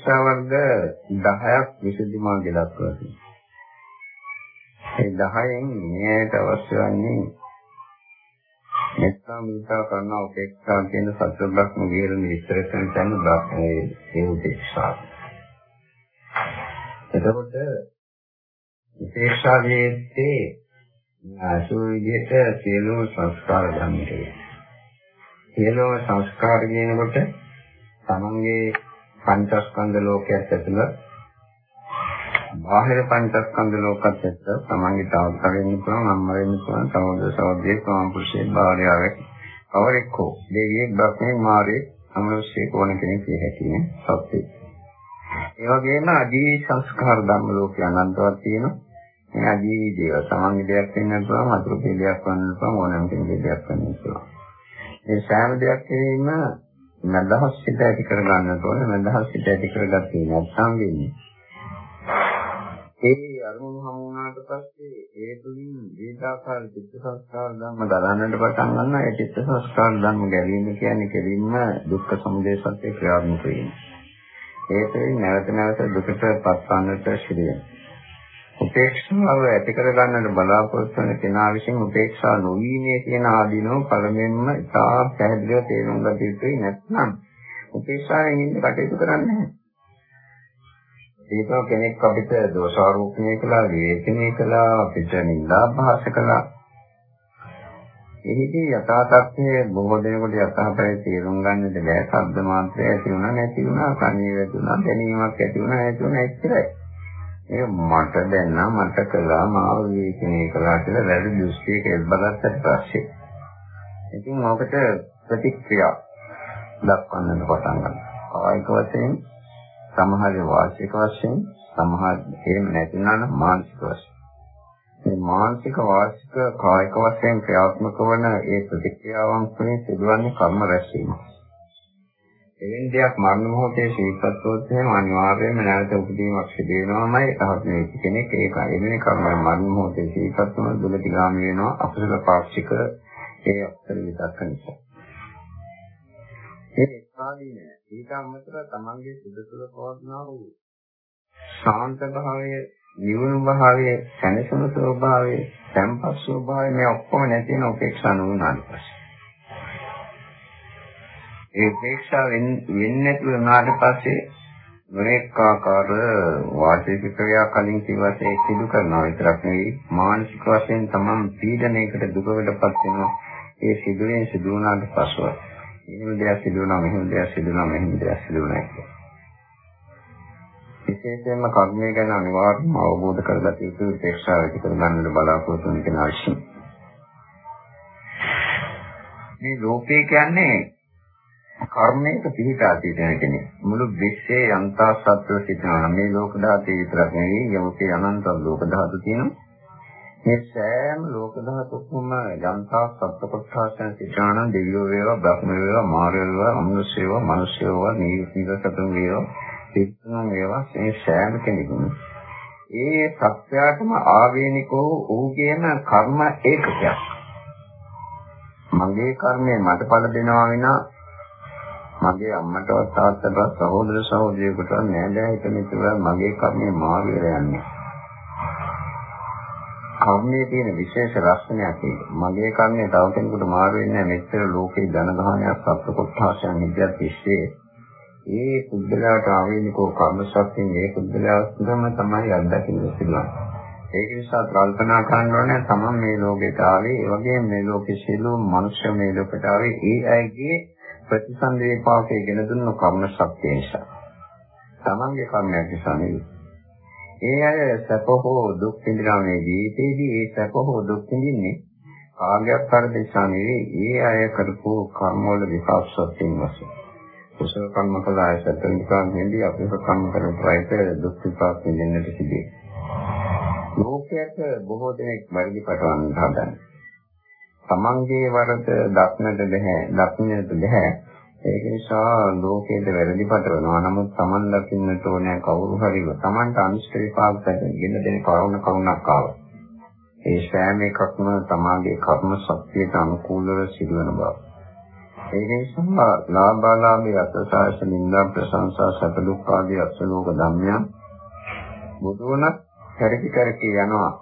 උපේක්ෂා වර්ග 10ක් විසුද්ධි මාර්ගය දක්වලා තියෙනවා. ඒ 10න් මේකට අවශ්‍ය වන්නේ මෙත්තා මිතා කරන උපේක්ෂා කියන සත්‍ය බ්‍රහ්ම විහරණ විස්තර කරන තැන ඒ උපේක්ෂා. එතකොට උපේක්ෂාවේදී අසු විදිහට සියලුම සංස්කාර ධර්මයි. සියලුම සංස්කාර කියනකොට තමන්ගේ පංචස්කන්ධ ලෝකයක් ඇතුළත බාහිර පංචස්කන්ධ ලෝකයක් ඇතුළත තමන්ගේ තාත්තා වෙන්න පුළුවන් අම්මා වෙන්න පුළුවන් සහෝදර සහෝදරියෙක් ස්වාම පුරුෂයෙක් භාර්යාවක් කවරෙක් හෝ දෙවියෙක් බ්‍රහ්මෙක් මාරේ අමනුෂ්‍යයෙක් ඕන කෙනෙක් කිය හැකි නේ සත්‍යයි. ඒ වගේම අදී සංස්කාර ධර්ම ලෝකේ අනන්තවත් තියෙනවා. මේ අජීවී දේවල් තමන්ගේ දෙයක් වෙන්න පුළුවන් අතුරුපේ දෙයක් වෙන්න පුළුවන් ඕනෑම කෙනෙකුගේ දෙයක් වෙන්න පුළුවන් මේ සෑම දෙයක් කිරීම නදහස් සිත ඇති කර ගන්නට ඕනේ නදහස් සිත ඇති කරගත්තේ නැත්නම් වෙන්නේ. ඒ අරමුණු හමු වුණාට පස්සේ ඒ තුලින් දීර්ඝාකාර චිත්ත සංස්කාර ධර්ම දරන්නට පටන් ගන්නවා. ඒ චිත්ත සංස්කාර ධර්ම ගැලීම කියන්නේ කෙලින්ම දුක්ඛ සමුදය සත්‍ය ක්‍රියාත්මක වීම. ඒ තුලින් නැවත නැවත දුකට පත්වන්නට සිදු වෙනවා. උපේක්ෂාව ඇති කර ගන්නට බලාපොරොත්තු වෙන කෙනා විසින් උපේක්ෂා නොවීමේ කියන ආදීනෝ පළමුවෙන්ම ඉතා පැහැදිලිව තේරුම් ගත යුතුයි නැත්නම් උපේක්ෂාවෙන් ඉන්න කටයුතු කරන්නේ නැහැ. ඒක කෙනෙක් අපිට දෝෂාරෝපණය කළා, විවේචනය කළා, අපිට නිඳා භාෂ කළා. එහිදී යථා තත්ත්වයේ බොහෝ දෙනෙකුට යථාපරේ තේරුම් ගන්නට බැහැ. ශබ්ද මාත්‍රය ඇති වුණා, නැති වුණා, කණේ වැදුණා, දැනීමක් ඇති වුණා, නැති වුණා, එච්චරයි. ඒ මට දැන්නා මට කළා මාව විවේචනය කළා කියලා වැරදි දෘෂ්ටියක එල්බගත්තට පස්සේ ඉතින් ඔකට ප්‍රතික්‍රියා දක්වන්නට පටන් ගන්නවා. කායික වශයෙන් සමහර වාචික වශයෙන් සමහර එහෙම නැතිනම් මානසික වශයෙන්. මේ මානසික වාචික කායික වශයෙන් ක්‍රියාත්මක වන ඒ ප්‍රතික්‍රියාවන් තුළින් සිදුවන්නේ කර්ම රැස්වීම. එවැනි දෙයක් මරණ මොහොතේ ශීක්‍රත්වෝත් එහෙම අනිවාර්යයෙන්ම නැවත උපදීමක් සිදු වෙනවාමයි. තවත් මේ කෙනෙක් ඒක එවැනි කර්ම මරණ මොහොතේ ශීක්‍රත්වම දුලතිගාමී වෙනවා. අපසල පාක්ෂික ඒ අක්ෂර විතක්ක නිසා. ඒ ස්වාධීන ඊට අමතරව තමන්ගේ සුදුසුල පවත්නා වූ ශාන්ත භාවය, නිවුණු භාවය, සැනසුණු ස්වභාවය, සම්පස් ස්වභාවය මේ ඔක්කොම නැති වෙන උපේක්ෂා නුනාට පස්සේ. ඒ උපේක්ෂා වෙන්නේ නැතුව උනාට පස්සේ නොඑක ආකාර වාචික ක්‍රියා කලින් කිව්වට ඒ සිදු කරනවා විතරක් නෙවෙයි. මානසික වශයෙන් තමන් පීඩනයකට දුකකටපත් වෙනවා. ඒ සිදුවෙන් සිදු වුණාට පස්සෙ එහෙම දෙයක් සිදු වුණා මෙහෙම දෙයක් සිදු වුණා මෙහෙම දෙයක් සිදු වුණා විශේෂයෙන්ම කර්මය ගැන අනිවාර්යයෙන්ම අවබෝධ කරගත යුතු උපේක්ෂාව ඇති කරගන්න බලාපොරොත්තු වෙන කෙනා විසින්. මේ ලෝකේ කියන්නේ කර්මයක පිහිටා සිටින කෙනෙක්. මුළු විශ්වයේ යන්තා සත්ව සිටිනවා. මේ ලෝක ධාතුවේ විතරක් නෙවෙයි යෝකේ අනන්ත ලෝක ධාතු තියෙනවා. මේ සෑම ලෝක ධාතුකම යන්තා සත්ව කොටසෙන් සිටිනවා නම් දෙවියෝ වේවා, බ්‍රහ්ම වේවා, මාරයෝ වේවා, අමනුෂ්‍ය වේවා, මිනිස්සු වේවා, නීවසතුන් වේවා, සිත්තුන් වේවා මේ සෑම කෙනෙකුම ඒ සත්‍යයටම ආවේනිකෝ ඌගේම කර්ම ඒකකයක්. මගේ කර්මය මට පළ දෙනවා විනා මගේ අම්මටවත් තාත්තටවත් සහෝදර සහෝදරියෙකුටවත් නෑදෑ හිත මිතුර මගේ කර්මය මාරු වෙලා යන්නේ. කර්මයේ තියෙන විශේෂ ලක්ෂණයක් ඒක. මගේ කර්මය තව කෙනෙකුට මාරු වෙන්නේ මෙච්චර ලෝකේ ධන ගහනයක් සත්‍ය කොටසයන් ඉඳලා තිස්සේ ඒ පුද්ගලයාට ආවේනිකෝ කර්ම ශක්තියෙන් ඒ පුද්ගලයාම තමයි අත්දකින්න සිදුවන්නේ. ඒක නිසා කල්පනා කරන්න ඕනේ තමන් මේ ලෝකෙට ආවේ ඒ වගේම මේ ලෝකේ සියලුම මනුෂ්‍ය මේ ලෝකෙට ආවේ ඒ අයගේ ප්‍රතිසන්දේපාකයේ ගෙන දුන්න කර්ම ශක්තිය නිසා. තමන්ගේ කර්මයක් නිසා නෙවෙයි. ඒ අය සැප හෝ දුක් විඳිනා මේ ජීවිතේදී ඒ සැප හෝ දුක් විඳින්නේ කාගයක් පරිදේශා නෙවෙයි. ඒ අය කරපු කර්ම වල විපාකයෙන් වශයෙන්. කුසල කර්ම කළා අය සැප විපාකෙන්දී අපේ කර්ම කරන ප්‍රයත දුක් විපාක විඳින්නට සිදුවේ. ලෝකයට බොහෝ දෙනෙක් වැඩි පටවන්න හදන්නේ. තමන්ගේ වරද දක්නට බෑ දක්නට බෑ ඒක නිසා ලෝකයේ වැරදි පටවනවා. නමුත් තමන් දකින්නට ඕනේ කවුරු හරි තමන්ට අනිෂ්ට විපාක දෙන්න දෙන කරුණ කරුණක් ආවා. ඒ සෑම එකක්ම තමාගේ කර්ම ශක්තියට අනුකූලව සිදුවන බව. ඒ නිසා ලාභාලාභී අත්සාස නින්දා ප්‍රශංසා සැප දුක් ආදී අසලෝක ධම්මයන් බුදුනත් කරකි කරකි යනවා.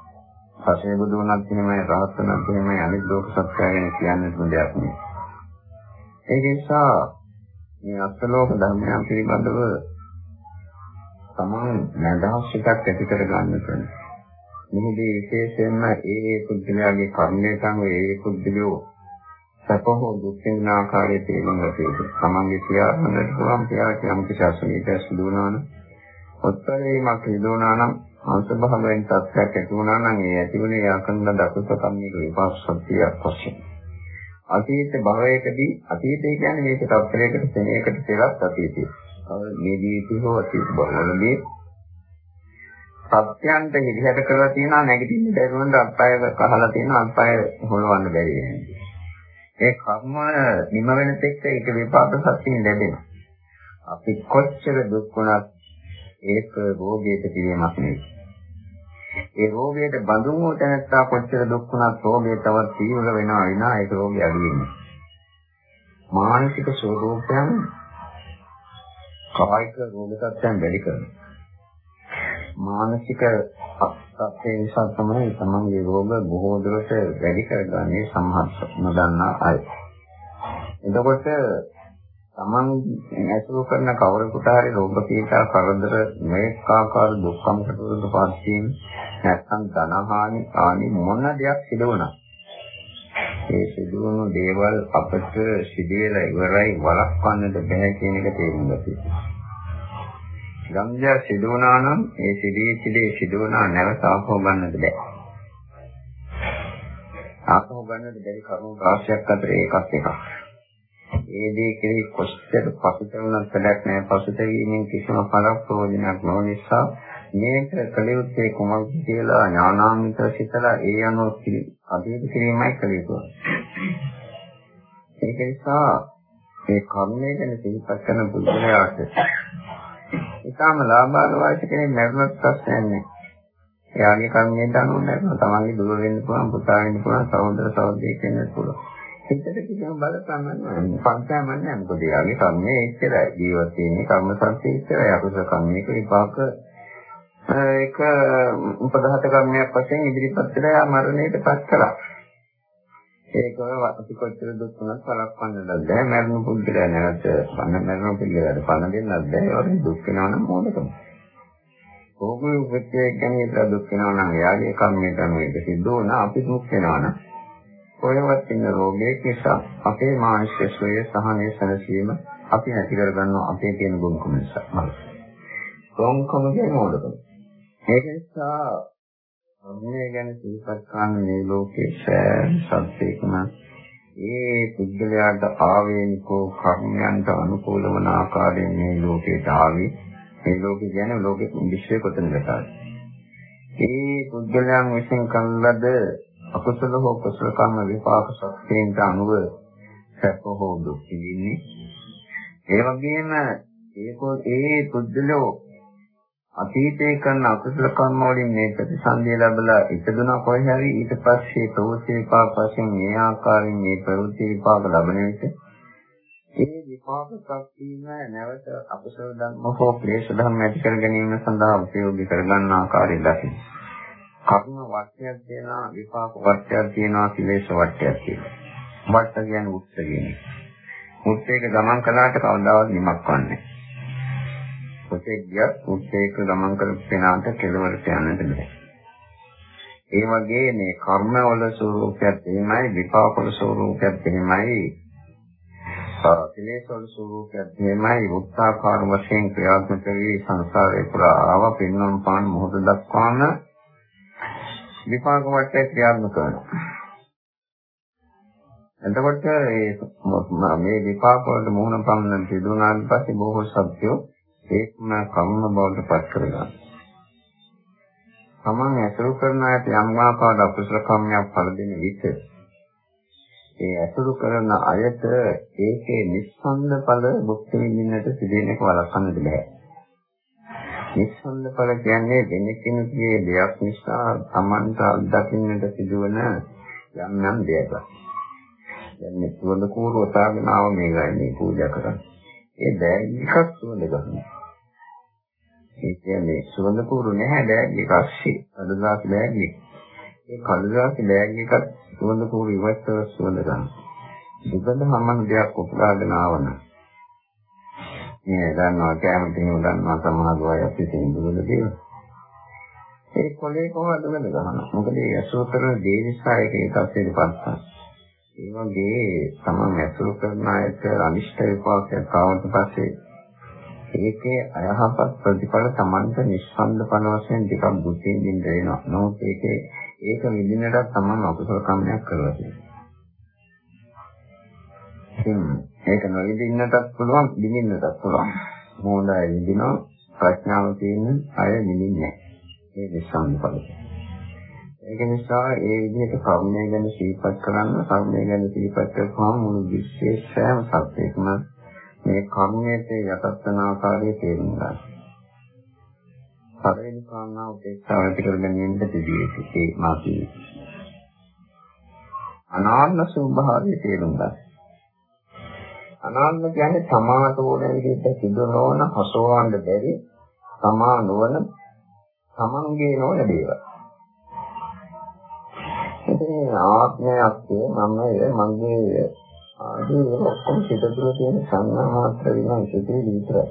පසේ බුදුනත් එහෙමයි රහතනත් එහෙමයි අනිත් ලෝක සත්‍යය ගැන කියන්න දෙයක් නෙවෙයි. ඒ නිසා මේ අසලෝක ධර්මයන් පිළිබඳව තමන් නැදහස් එකක් ඇති කර ගන්න ඕනේ. මෙහිදී විශේෂයෙන්ම ඒ ඒ පුද්ගලයාගේ කර්මයට අනුව ඒ ඒ පුද්ගලයෝ සපහෝ දුක් වෙන ආකාරයේ තේරුම් ගත යුතුයි. තමන්ගේ ක්‍රියාවන්ට පුළුවන් ක්‍රියා යම් කිසි අසනීපයක් සිදු වුණා නම් උත්තරේමක් සිදුවනා නම් අංශභාවයෙන් තත්ත්වයක් ඇති වුණා නම් ඒ ඇතිවුණේ යකන්ද දකුත කම්මික විපාකසතියක් වශයෙන්. අතීත භවයකදී අතීතය කියන්නේ මේක තත්ත්වයකට සෙනෙයකට පෙරත් අතීතය. මේ ජීවිතේ හෝ අතීත භවවලදී සත්‍යයන්ට හිරිහැට කරලා තියෙනවා නැගිටින්න බැරි වුණාට අත්පය කහලා තියෙනවා අත්පය හොලවන්න බැරි වෙනවා. ඒ කර්ම නිම වෙන තෙක් ඒක විපාක සත්‍යයෙන් ලැබෙනවා. අපි කොච්චර දුක් වුණත් ඒක රෝගයට පිළියමක් නෙවෙයි. ඒ රෝගයට බඳුන් වූ තැනත්තා කොච්චර දුක් වුණත් රෝගය තවත් තීව්‍ර වෙනවා විනා ඒක රෝගය අඩු වෙන්නේ. මානසික ස්වરૂපයන් කායික රෝග තත්ත්වයන් වැඩි කරනවා. මානසික තත්ත්වය නිසා තමයි තමන්ගේ රෝග බොහෝ දුරට වැඩි කරගන්නේ සම්හත් නොදන්නා අය. එතකොට තමන් ඇසුරු කරන කවරෙකුට හරි රෝග පීඩා කරදර මේක ආකාර දුක්ඛම් කටවලට පස්සේ නැත්නම් ධනහානි ආනි මොන දෙයක් සිදු වුණා ඒ සිදුවුණු දේවල් අපට සිදුවෙලා ඉවරයි වළක්වන්නට බෑ කියන එක තේරුම් ගන්න. ගම්ජා සිදු වුණා නම් ඒ සිදුවී සිදුවී සිදු වුණා නැවත ආපහු ගන්නට බෑ. ආපහු ගන්නට බැරි කරුණු රාශියක් අතර ඒකත් එකක්. ඒ දේ කෙරෙහි කොච්චර පසුතැවෙනත් වැඩක් නැහැ පසුතැවීමෙන් කිසිම පළක් ප්‍රයෝජනයක් නොවන නිසා මේක කළ යුත්තේ කුමක්ද කියලා ඥානාන්විත සිතලා ඒ අනුව අධික කිරීමයි කළ යුතුයි. ඒක නිසා මේ කර්මය ගැන සිහිපත් කරන බුද්ධයාට ඊටම ලාභාලවාච කෙනෙක් මරුණත් ප්‍රශ්නයක් නැහැ. එයාගේ කර්මයට අනුව මරුණා. තමන්ගේ දුර වෙන්න පුළුවන්, පුතා වෙන්න පුළුවන්, සහෝදර සහෝදරියෙක් වෙන්න පුළුවන්. හිතට කිසිම බලපෑමක් නැහැ. පංචාමක් නැහැ. මොකද යාගේ කර්මය එච්චරයි. ජීවත් වෙන්නේ කර්ම සංස්කෘතිය එච්චරයි. අකුසල කර්මයක විපාක ඒක උපදහත කර්මයක් වශයෙන් ඉදිරිපත් වෙලා යා මරණයටපත් කළා. ඒක අපි කොච්චර දුක් වුණත් සලක්වන්නද බැහැ. මරණ පුද්ගලයා නැවත පන්න මරණ පුද්ගලයාට පන්න දෙන්නත් බැහැ. ඒක දුක් වෙනවා නම් මොකටද? ඕකේ උපත්යේ ගැනීම දුක් වෙනවා නම් එයාගේ කර්මයට අනුව ඒක සිද්ධ වුණා. අපි දුක් වෙනවා නම් ඔයවත් ඉන්න රෝගයක් නිසා අපේ මානසික සුවය සහනය සැලසීම අපි නැති කරගන්නවා අපේ තියෙන ගුණකම නිසා. ගුණකම කියන්නේ මොකද? ඒක නිසා මේ ගැන සිහිපත් කරන මේ ලෝකයේ සෑම සත්‍යයකම ඒ පුද්ගලයාට ආවේනිකෝ කර්මයන්ට අනුකූල වන ආකාරයෙන් මේ ලෝකයට ආවේ මේ ලෝකේ කියන්නේ ලෝකෙ විශ්වය කොතනකටද? ඒ පුද්ගලයන් විසින් කරන ලද අකුසල හෝ කුසල කර්ම විපාක සත්‍යයෙන් අනුව සැප හෝ දුක් විඳින්නේ. ඒ වගේම ඒකෝ ඒ පුද්ගලෝ අතීතේ කරන අකුසල කර්ම වලින් මේ ප්‍රතිසන්දිය ලැබලා ඉපදුනා කොහේ හරි ඊට පස්සේ ප්‍රවෘත්ති විපාක වශයෙන් මේ ආකාරයෙන් මේ ප්‍රවෘත්ති විපාක ලැබෙන විට ඒ විපාක ශක්තියම නැවත අකුසල ධර්ම හෝ ක්ලේශ ධර්ම ඇති කර ගැනීම සඳහා උපයෝගී කරගන්න ආකාරය දකින්න. කර්ම වටයක් දෙනවා විපාක වටයක් දෙනවා කිලේශ වටයක් දෙනවා. වට කියන්නේ උත්ස කියන්නේ. උත්සේක ගමන් කළාට කවදාවත් නිමක් වන්නේ කොතෙක් ගියත් උත්සේක ගමන් කරපු කෙනාට කෙලවරට යන්නට බෑ. ඒ වගේ මේ කර්මවල ස්වરૂපයත් එහෙමයි විපාකවල ස්වરૂපයත් එහෙමයි කෙලෙස්වල ස්වરૂපයත් එහෙමයි උත්සාහකාර වශයෙන් ක්‍රියාත්මක වී සංසාරේ පුරා ආව පින්නම් පාන මොහොත දක්වාම විපාක වටේ ක්‍රියාත්මක කරනවා. එතකොට මේ මේ විපාක වලට මුහුණ පන්නන සිදුනාන් පස්සේ බොහෝ සත්‍යෝ ඒකම කම්ම බවට පත් කරගන්නවා. තමන් ඇසුරු කරන අයට යම් ආකාරයක අකුසල කම්මයක් පළ දෙන විට ඒ ඇසුරු කරන අයට ඒකේ නිස්සන්ද ඵල භුක්ති විඳින්නට සිදෙන එක වළක්වන්නට බෑ. නිස්සන්ද ඵල කියන්නේ වෙන කෙනෙකුගේ දෙයක් නිසා Tamanta අත්දකින්නට සිදුවන යම් යම් දෙයක්. දැන් මේ සුවඳ කූරු ඔසාගෙන ආව මේ ගන්නේ පූජා කරන්නේ. ඒ බෑග් එකක් සුවඳ ගන්නවා. ඒ කියන්නේ සුවඳ කූරු නැහැ බෑග් එක අස්සේ. කඩදාසි බෑග් එක. ඒ කඩදාසි බෑග් එකක් සුවඳ කූරු ඉවත්තව සුවඳ ගන්නවා. දුකද හැමන දෙයක් උපුරාගෙන ආවන. මේ දන්නවා කැමතිම දන්නවා සමහර අය අපි තේරුම් ගන්න ඒ කොලේ කොහොමද ගහනවා. මොකද ඒ අසෝතර දේ නිසා ඒක ඒ තත්ත්වෙට පත්තා. ඒ වගේ තමන් ඇසුරු කරන අයට අනිෂ්ට විපාකයක් ආවට පස්සේ ඒකේ අයහපත් ප්‍රතිඵල තමන්ට නිස්සන්දපන වශයෙන් ටිකක් බුද්ධියෙන් දින්න වෙනවා. නමුත් ඒකේ ඒක විඳින්නට තමන් අකුසල කර්මයක් කරලා තියෙනවා. ඉතින් ඒක නොවිඳින්නටත් පුළුවන්, විඳින්නටත් පුළුවන්. මොනවායි විඳිනවා ප්‍රඥාව තියෙන අය විඳින්නේ නැහැ. ඒ නිස්සන්දපලයි. ඒක නිසා ඒ විදිහට කර්මය ගැන සිහිපත් කරන්න කර්මය ගැන සිහිපත් කරපුවම මුළු විශ්වයේ සෑම සත්‍යයකම මේ කර්මයට යටත් වෙන ආකාරය තේරුම් ගන්න. පළවෙනි කාරණාව උපේක්ෂාව ඇති කර ගැනීමට තිබී සිටි මාසි. අනාත්ම ස්වභාවය තේරුම් ගන්න. අනාත්ම කියන්නේ සමාත ඕන විදිහට සිදු නොවන හසුවවන්න බැරි සමා නොවන තමන්ගේ නොවන දේවල්. ඉතින් ආත්මයක් මමය මගේ ආදී ඔක්කොම සිත තුළ තියෙන සංඥා මාත්‍ර වෙනවා සිතේ විතරයි.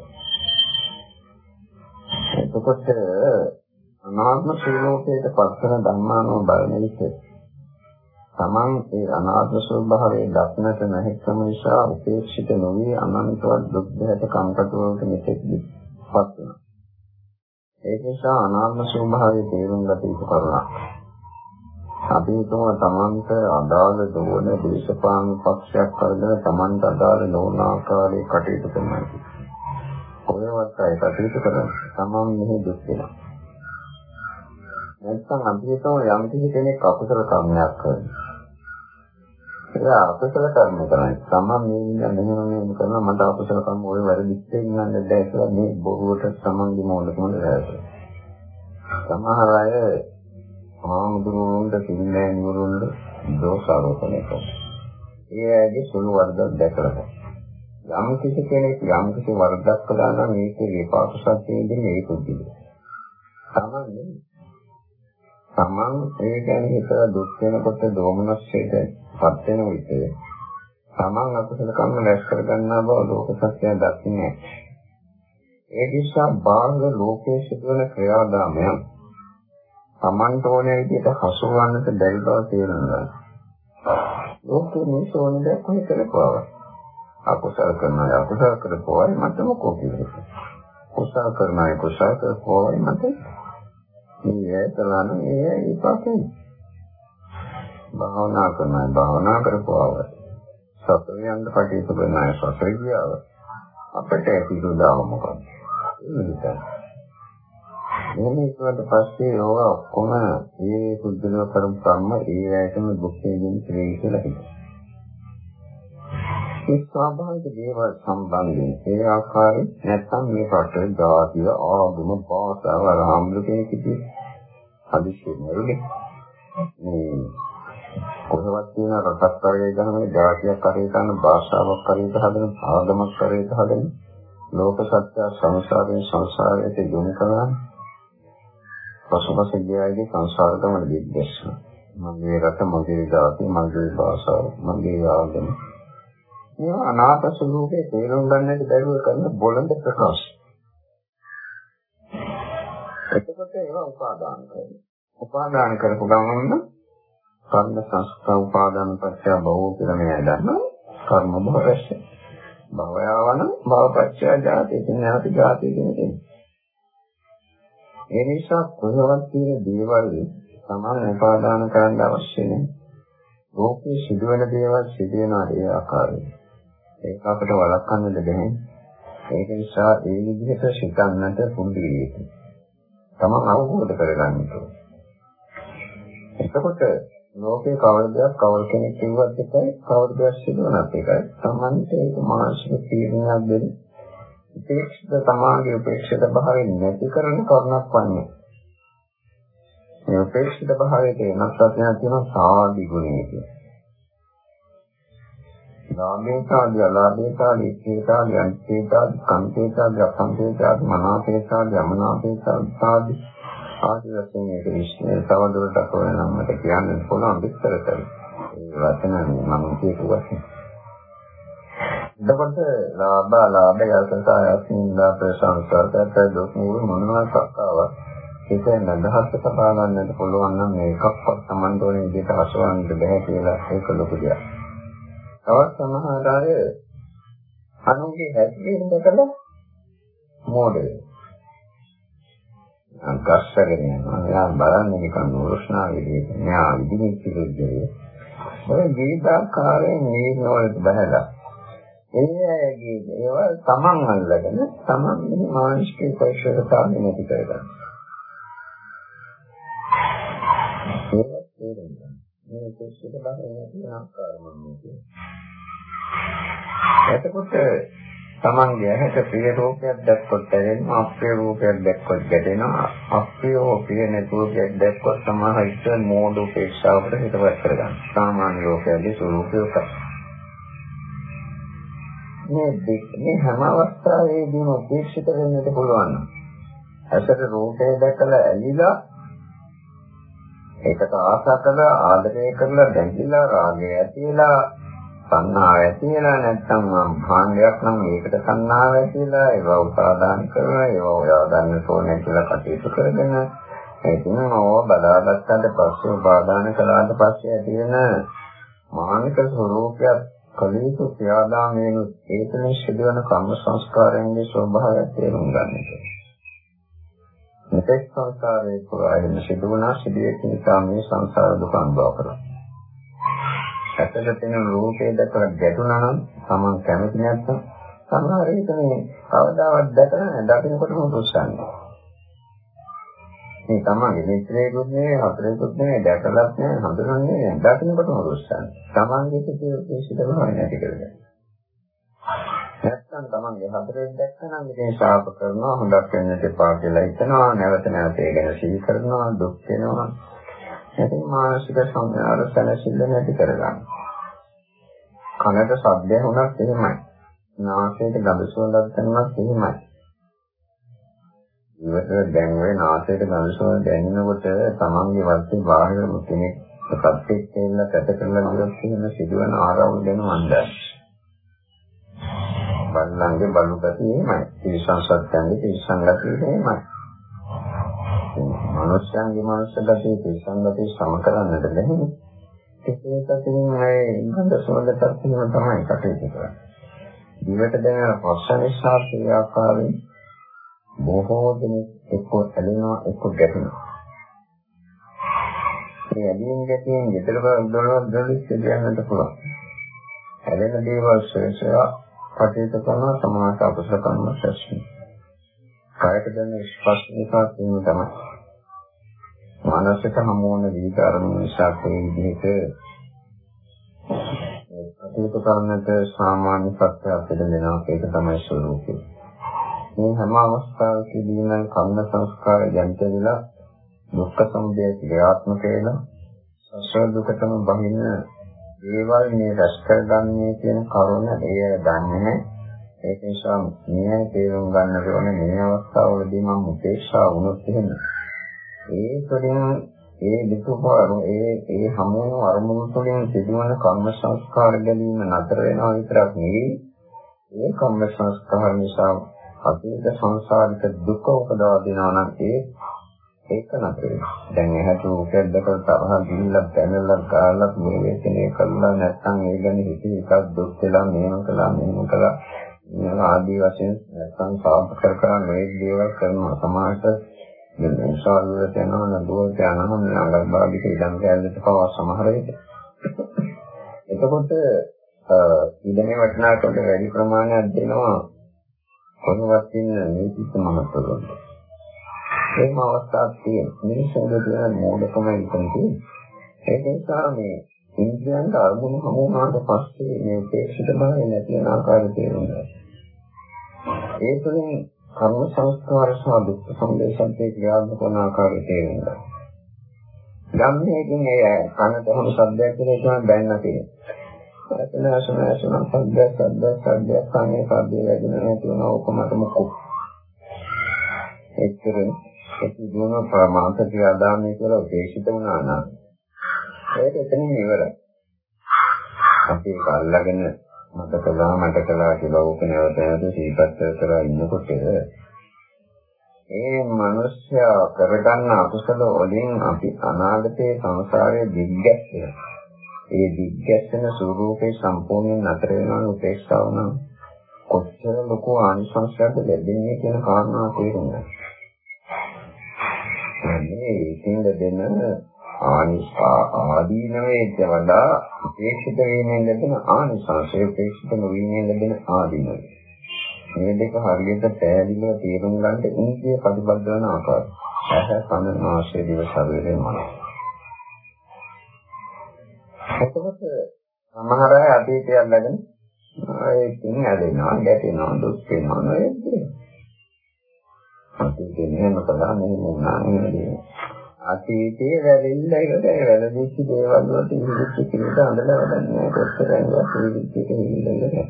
එතකොට අනාත්ම ස්වභාවයට පස්සන ධර්මානෝ බලන විට තමන් ඒ අනාත්ම ස්වභාවයේ දක්නට නැහැකම නිසා උපේක්ෂිත නොවි අනන්තවත් දුක් දෙහත කංකටු වලට මෙතෙක් පත් වෙනවා. ඒක නිසා අනාත්ම ස්වභාවය තේරුම් ගත යුතු කරුණක්. අපි හිතමු තමන්ට අදාළ නොවන දේශපාලන පක්ෂයක් කරගෙන තමන්ට අදාළ නොවන ආකාරයේ කටයුතු කරනවා. කොහොමවත් අය කටයුතු කරන්නේ තමන් මෙහි දුක් වෙනවා. නැත්නම් අපි හිතමු යම් කිසි කෙනෙක් අකුසල කර්මයක් කරනවා. එයා අකුසල කර්ම කරන්නේ තමන් මේ ඉන්න මෙහෙම මෙහෙම කරනවා මට අකුසල කර්ම ඔය වැරදිච්ච ඉන්නන්න බැහැ කියලා මේ බොරුවට තමන්ගේ මොළකම දැරලා. සමහර අය ආමුදුරුවන්ට සිල්ලෑ නුරුන්ට දෝෂ ආරෝපණය කරනවා. ඒ ඇගේ සුළු වර්ධක් දැකලා යම් කිසි කෙනෙක් යම් කිසි වර්ධක් කළා නම් ඒකේ විපාක සත්‍යයෙන් දෙන්නේ ඒ පුදුද. තමන් තමන් ඒ ගැන හිතලා දුක් වෙනකොට දෝමනස්සයට පත් වෙන විට තමන් අකුසල කර්ම රැස් කර ගන්නා බව ලෝක සත්‍යය දකින්නේ. ඒ නිසා බාහිර ලෝකයේ සිදුවන ක්‍රියාදාමයන් Tamanට ඕන විදිහට හසුරවන්නට බැරි බව තේරෙනවා. ලෝකේ මේ සෝන දෙයක් කොහේ කරපුවා. අකුසල කරන අය අකුසල කරපුවා මට මොකෝ කියන්නේ. කුසල කරන අය කුසල කරපුවා මට මේ ඇතලන මේ විපාකේ. භාවනා කරන අය භාවනා කරපුවා. සතරයන්ට කටයුතු කරන අය සතරියාව අපිට පිටුදාව මොකක්ද? ඒ නිසා එහෙම ඉස්සරට පස්සේ ඕවා ඔක්කොම මේ සුද්ධලව කරමු කම්ම ඒ ඇයිතම දුක්ඛයෙන් ඉතිරි කියලා හිතනවා. ඒ ස්වාභාවික දේවල් සම්බන්ධයෙන් ඒ ආකාරයෙන් නැත්තම් මේ රට ජාතිය ආගම භාෂාව රාම්ල කෙනෙක් ඉති හදිස්සිය නෙවෙයි. මේ කොහොමවත් තියෙන රටක් කරේ ගන්න ජාතියක් කරේ ගන්න භාෂාවක් කරේ හදන ආගමක් කරේ හදන ලෝක සත්‍ය සංසාරයෙන් සංසාරයට යොමු කරන්නේ පසුපස ගියාගේ සංසාර ගමන දිග්ගැස්ස. මගේ රට, මගේ ජාති, මගේ භාෂාව, මගේ ආගම. මේවා අනාථ ස්වરૂපේ තේරුම් ගන්නට බැරුව කරන බොළඳ ප්‍රකාශ. එතකොට ඒවා උපාදාන කරනවා. උපාදාන කරපු ගමන් කර්ම සංස්කාර උපාදාන පත්‍ය බහුව කියලා මේ දන්නවා. කර්ම භව රැස්. භවයවන භවපත්‍ය ජාති කියන නැති ජාති කියන දෙන්නේ. ඒ නිසා කොහොමද තියෙන දේවල් සමාන උපාදාන කරන්න අවශ්‍ය නැහැ. ලෝකයේ සිදුවෙන දේවල් සිදුවෙන ඒ ආකාරයෙන්. ඒක අපිට වළක්වන්නද බැහැ. ඒක නිසා ඒ විදිහට සිතන්නට පුරුදු වෙන්න. තමන් අවබෝධ කරගන්න ඕනේ. එතකොට ලෝකේ කවර දෙයක් කවර කෙනෙක් කිව්වත් එකයි කවර දෙයක් සිදුවනත් එකයි. සම්මන්ත ඒක මානසික තීරණයක් දෙන්නේ උපේක්ෂිත තමාගේ උපේක්ෂිත භාවයෙන් නැති කරන කරුණක් වන්නේ. මේ උපේක්ෂිත භාවයේ වෙනස් වශයෙන් තියෙන සාදි ගුණය කියන්නේ. ලාභේතාදී අලාභේතාදී ඉච්ඡේතාදී අනිච්ඡේතාදී කම්පේතාදී අපම්පේතාදී මනාපේතාදී අමනාපේතාදී ආදී වශයෙන් මේක විශ්ලේෂණය තවදුරටත් ඔය නම්මට කියන්න පුළුවන් විස්තර කරලා. ඒ වචන මම කියපු වචන. එතකොට ලාභ ලාභ යසසාය අස්මින්දා ප්‍රශංසාරත දුක් මුල් මොනවා සක්කාවක් ඒක නදහත් සපා ගන්නට පුළුවන් නම් මේකක්වත් Taman දෝනේ විදිහට අසවන්න බෑ කියලා ඒක ලොකු දෙයක්. තවත් සමහර අය අනුගේ හැදෙන්න දැකලා මෝඩ වෙනවා. අංකස්සගෙන යනවා. එයා බලන්නේ නිකන් නුරුස්නා විදිහට. මෙයා ඉදිරියට පිළිදෙන්නේ. ඔය විවිධාකාරයෙන් නීනවලට බහලා. එයාගේ ඒවා තමන් අල්ලගෙන තමන් මේ මානසික පරිශ්‍රතාවය නැති කරගන්න. ඒක තේරෙන්නේ. මේ කෙස්සිට බලන්නේ නැති ආකාරම නෙවෙයි. එතකොට තමන්ගේ ඇහැට ප්‍රිය රූපයක් දැක්කොත් ඇලෙනවා අප්‍රිය රූපයක් දැක්කොත් ගැටෙනවා අප්‍රියෝ ප්‍රිය රූපයක් දැක්කොත් සමහර විට මෝඩ උපේක්ෂාවකට හිතවත් කරගන්න. සාමාන්‍ය ලෝකයේ ස්වરૂපයක මේ මේ හැම අවස්ථාවේදීම උපේක්ෂිත වෙන්නට පුළුවන්. ඇසට රූපය දැකලා ඇලිලා ඒකට ආශා කරලා ආදරය කරලා දැඟිලා රාගය ඇතිලා සංහාව ඇතිලා නැත්නම් භාණ්ඩයක් නම් ඒකට සංහාව ඇතිලා ඒවා උපාදාන කරලා ඒවා ඔයා ගන්න ඕනේ කියලා කටයුතු කරගෙන ඉතින් ඕව බදාගත්තට පස්සේ උපාදාන කළාට පස්සේ ඇති වෙන මානසික ස්වરૂපයක් කලීතු ක්‍රියාදාමයෙන් ඒකනේ සිදුවන කර්ම සංස්කාරයන්ගේ ස්වභාවය තේරුම් ගන්නට. මෙතෙක් සංසාරේ පුරා එහෙම සිදුවනා සිදුවෙච්ච නිසා මේ සංසාර දුක අනුභව කරනවා. ඇසට තියෙන රූපේ දැකලා ගැටුණා නම් Taman කැමති නැත්නම් සමහර විට මේ කවදාවත් දැකලා නැහැ දකින්නකොටම දුස්සන්නේ. මේ තමන්ගේ මිත්‍රයෙකුත් නෙවෙයි හතරෙකුත් නෙවෙයි දැකලත් නැහැ හඳුනන්නේ නැහැ දකින්නකොටම දුස්සන්නේ. තමන්ගේ සිතේ සිතම නැති කරගන්න. නැත්තම් තමන්ගේ හතරෙක් දැක්කනම් ඉතින් ශාප කරනවා හොඳක් වෙන්න එපා කියලා හිතනවා නැවත නැවත ඒ ගැන සිහි කරනවා දුක් වෙනවා ඉතින් මානසික සංඥාර සැලසිල්ල නැති කරගන්න. කනට ශබ්දය වුණත් එහෙමයි. නාසයට ගඳ සුවඳක් දැනුණත් එහෙමයි. ඉවතට දැන් වෙයි නාසයට ගඳ සුවඳ දැනෙනකොට තමන්ගේ වස්තු බාහිර කෙනෙක් සත්‍යෙත් කියලා කැට කරලා ගියොත් එහෙම සිදුවන ආරවුල් ගැන මන්දයි. බල්ලන්ගේ බලු ගතිය එහෙමයි. තිරිසන් සත්‍යන්ගේ තිරිසන් ගතිය එහෙමයි. මනුෂ්‍යයන්ගේ මනුෂ්‍ය ගතිය තිරිසන් ගතිය සම කරන්නට බැහැ. ඒකේ තතින් අය ගඳ සුවඳ තත්ත්වෙම තමයි කටයුතු කරන්නේ. දිවට දැනෙන රස නිසා ඒ ආකාරයෙන් බොහෝ දෙනෙක් එක්ක ඇලෙනවා එක්ක ගැටෙනවා. මේ ඇලීම් ගැටීම් විතරව දොළව දොළි කියන්නට පුළුවන්. ඇලෙන දේවල් ශ්‍රේෂ්ඨව කටයුතු කරන සමාජ අකුසල කර්ම ශ්‍රේෂ්ඨයි. කායක දැනෙන ස්පර්ශ නිසා තියෙන තමයි. මානසික හමුවන විවිධ අරමුණු නිසා මේ විදිහට කටයුතු කරන්නට සාමාන්‍ය සත්‍ය අපිට දෙනවා ඒක තමයි ස්වરૂපය. මේ හැම අවස්ථාවකදීම කන්න සංස්කාර ජනිත වෙලා දුක්ඛ සමුදය ක්‍රියාත්මක වෙලා සසර දුකටම බහින්න දේවල් මේ රැස් කරගන්නේ කියන කරුණ එය දන්නේ නැහැ. ඒක නිසා මේ තේරුම් ගන්න ඕනේ මේ අවස්ථාවවලදී මම උපේක්ෂා වුණොත් එහෙම ඒ තුළින් ඒ දුකවරු ඒ ඒ හැමෝම අරමුණු තුළින් සිදුවන කර්ම සංස්කාර ගැනීම නතර වෙනවා විතරක් නෙවෙයි. ඒ කර්ම සංස්කාර නිසා අතීත සංසාරික දුක උපදවා දෙනවා නම් ඒ ඒක නතර වෙනවා. දැන් එහෙට උකෙන් දැකලා තරහ ගිහිල්ලා බැනලා ගාලා මොලේකනේ කළා නැත්නම් ඒ ගැන හිතේ එකක් දුක් වෙලා මේව කළා මේව කළා. මේ ආදී වශයෙන් නැත්නම් සාප කර කර මේ දේවල් කරනවා. සමාජයට මේ ශාරීරික යනවා නදුවට යනවා මේ අඟල්භාගික ඉඩම් කැලලට පවා සමහර විට. එතකොට ඉඩමේ වටිනාකමට වැඩි ප්‍රමාණයක් දෙනවා කොහොමවත් ඉන්න නීතික මහත්වරුන් ඒම අවස්ථාවක් තියෙන මිනිස්සුන්ගේ තියෙන මෝඩකම ඉතින් තියෙන්නේ. ඒක නිසා මේ ඉන්ද්‍රයන්ට අරමුණු හමු වුණාට පස්සේ මේ උපේක්ෂිත භාවය නැති වෙන ආකාරය තේරුම් ගන්න. ඒ තුළින් කර්ම සංස්කාර සහ දුක් සම්දේශන්තේ ක්‍රියාත්මක වන ආකාරය තේරුම් ගන්න. ධම්මයෙන් ඒ කනට හොම ශබ්දයක් කියලා තමයි දැනන තියෙන්නේ. එතනසන ඇසුන සද්ද සද්ද සද්ද කන්නේ සද්ද වැඩිම නැති වෙන ඔකමට මොකෝ එච්චර ඒක දුන ප්‍රමාණත ක්‍රියාදාමය කියලා උපේක්ෂිත වුණා නම් ඒක එතනින් ඉවරයි අපි ඒක අල්ලගෙන මට කළා මට කළා කියලා ඕක නැවත නැවත සිහිපත් කරලා ඉන්නකොට ඒ මනුෂ්‍යයා කරගන්න අකුසල වලින් අපි අනාගතයේ සංසාරයේ දිග්ගැස්සෙනවා ඒ දිග්ගැස්සෙන ස්වરૂපේ සම්පූර්ණයෙන් නතර වෙනවා උපේක්ෂාව නම් කොච්චර ලොකු ආනිසංසයක්ද ලැබෙන්නේ කියන කාරණාව තේරුම් ගන්න. මේ ඒකෙන් ලැබෙන ආනිසා ආදීනවේට වඩා උපේක්ෂිත වීමෙන් ලැබෙන ආනිසංසය උපේක්ෂිත නොවීමෙන් ලැබෙන ආදීනවය. මේ දෙක හරියට පැහැදිලිව තේරුම් ගන්න ඉන්ද්‍රිය ප්‍රතිබද්ධ වන ආකාරය. ඇහැ කන නාසය දිව ශරීරය මනස. එතකොට සමහර අය අතීතයක් ලැබෙන ඒකෙන් ඇලෙනවා, ගැටෙනවා, දුක් වෙනවා නේද? අතීතේ මෙහෙම කළා මෙහෙම වුණා නේද? අතීතයේ වැරෙන්න ඒකට වැරදිච්ච දේවල් වලට ඉහිච්ච කෙනෙක් අඳලා වැඩන්නේ කොච්චර ඇඟවත් ඉහිච්ච කෙනෙක්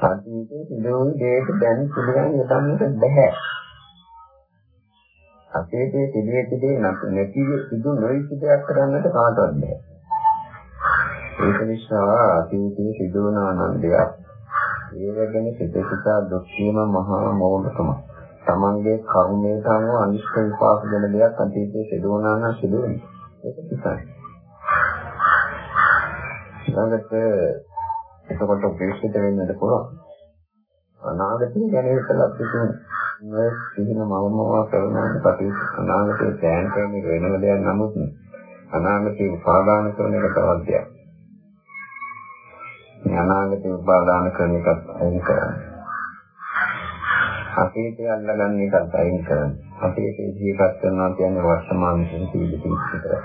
අතීතයේ සිදුවුණු දේට දැන් පිළිගන්න යතන්නට බෑ. අතීතයේ සිදුවෙච්ච දේ නැති සිදු නොවිච්ච දෙයක් කරන්නට කාටවත් බෑ. ඒක නිසා අතීතයේ සිදුවන ආනන්දයක් ඒව ගැන සිත සිතා දුක් වීම මහා මෝඩකම. තමන්ගේ කර්මයට අනුව අනිෂ්ට විපාක දෙන දෙයක් අතීතයේ සිදුවනා නම් සිදුවෙන්නේ. ඒක නිසායි. ඊළඟට එතකොට උපේක්ෂිත වෙන්නද පුළුවන්. අනාගතය ගැන හිතලා ඉතින් මේ සිහින මවමවා කරනාට කටයුතු අනාගතයේ ප්ලෑන් කරන එක වෙනම දෙයක් නමුත් අනාගතේ උපාදාන කරන එක තවත් දෙයක්. අනාගත උපාදාන කරන එකත් අයින් කරන්න. අතීතය අල්ලගන්න එකත් අයින් කරන්න. අතීතයේ ජීවත් කරනවා කියන්නේ වර්තමාන සිද්ධි විතරයි.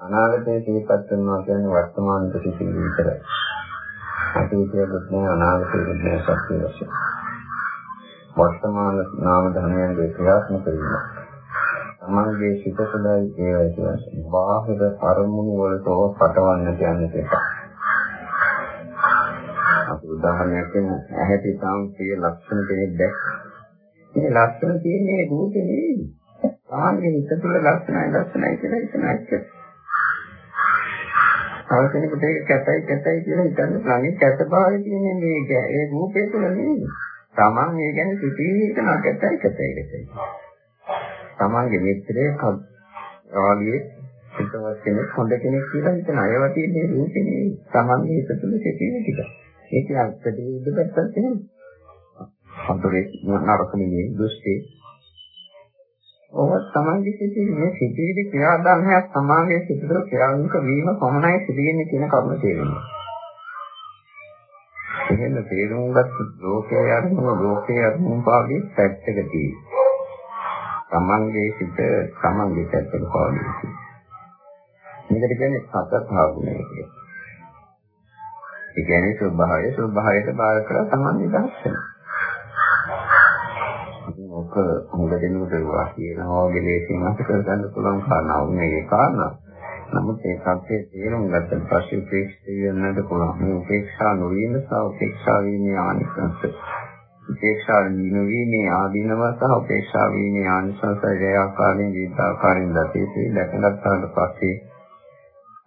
අනාගතයේ ජීවත් කරනවා කියන්නේ වර්තමාන සිද්ධි විතරයි. අතීතයේ දුන්නේ අනාගතයේ දුන්නේ සත්‍ය වශයෙන්. වර්තමාන නාම ධර්මයන්ගේ ක්‍රියාත්මක වීම. තමන්ගේ සිත තුළයි ඒවා කියන්නේ. බාහිර අරමුණු වලට පටවන්න කියන්නේ ඒක. උදාහරණයක් වෙන ඇහැට තාම ප්‍රිය ලක්ෂණ කෙනෙක් දැක්ක. මේ ලක්ෂණ තියෙන්නේ රූපේ නෙවෙයි. ආන්නේ හිත තුළ ලක්ෂණයි ලක්ෂණයි කියලා හිතන එක. අවසෙනෙකට ඒක කැතයි කැතයි කියලා හිතන්න පුළුවන්. කැත භාවය කියන්නේ මේක. ඒ රූපේ තුළ නෙවෙයි. Taman මේ ගැන සිතී හිතන කැතයි කැතයි කැතයි. Tamanගේ මිත්‍රයේ කවලියේ හිතවත් කෙනෙක් හොඳ කෙනෙක් කියලා හිතන අයව තියෙන්නේ රූපේ නෙවෙයි. Tamanගේ හිත තුළ සිතී ටික. ඒක අත්‍යවශ්‍ය දෙයක් තමයි. අන්තරේ නරක නෙමෙයි දෘෂ්ටි. ඔව තමයි සිටින්නේ සිටිවිලි ක්‍රියාදාමයක් සමාගයේ සිදුව ක්‍රියාත්මක වීම පමණයි සිදුවෙන්නේ කියන කරුණ තේරෙනවා. එහෙම තේරුම් ගත්ත ලෝකයේ අරමුණ ලෝකයේ අරමුණ පාගේ පැත්තකදී තමන්ගේ සිට තමන්ගේ පැත්තට පාවන්නේ. මේකට කියන්නේ සතර භාවනය කියලා. ඒ කියන්නේ ස්වභාවය ස්වභාවයට බාර කරලා තමයි නිදහස් වෙන්නේ. ඔක හොඳ දෙනුට වුණා කියනවා වගේ ලේසියෙන් අපිට කරගන්න පුළුවන් කාරණාවක් නෙවෙයි කාරණා. නමුත් ඒ සත්‍යයේ තේරුම් ගත්තට පස්සේ උපේක්ෂා වෙන්නට පුළුවන්. මේ උපේක්ෂා නොවීම සහ උපේක්ෂා වීමේ ආනිසංස. උපේක්ෂා නොවීමේ ආදීනව සහ උපේක්ෂා වීමේ ආනිසංසය ආකාරයෙන් විවිධ ආකාරයෙන් දැකීමේ දැකගත්තාට පස්සේ